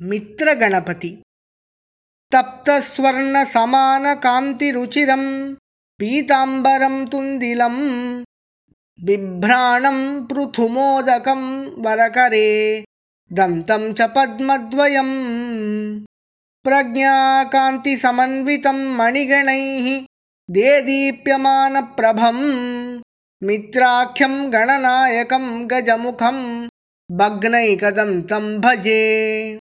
मित्रगणपति। तप्तस्वर्णसमानकान्तिरुचिरं पीताम्बरं तुन्दिलं बिभ्राणं पृथुमोदकं वरकरे दन्तं च पद्मद्वयं प्रज्ञाकान्तिसमन्वितं मणिगणैः देदीप्यमानप्रभं मित्राख्यं गणनायकं गजमुखं भग्नैकदन्तं भजे।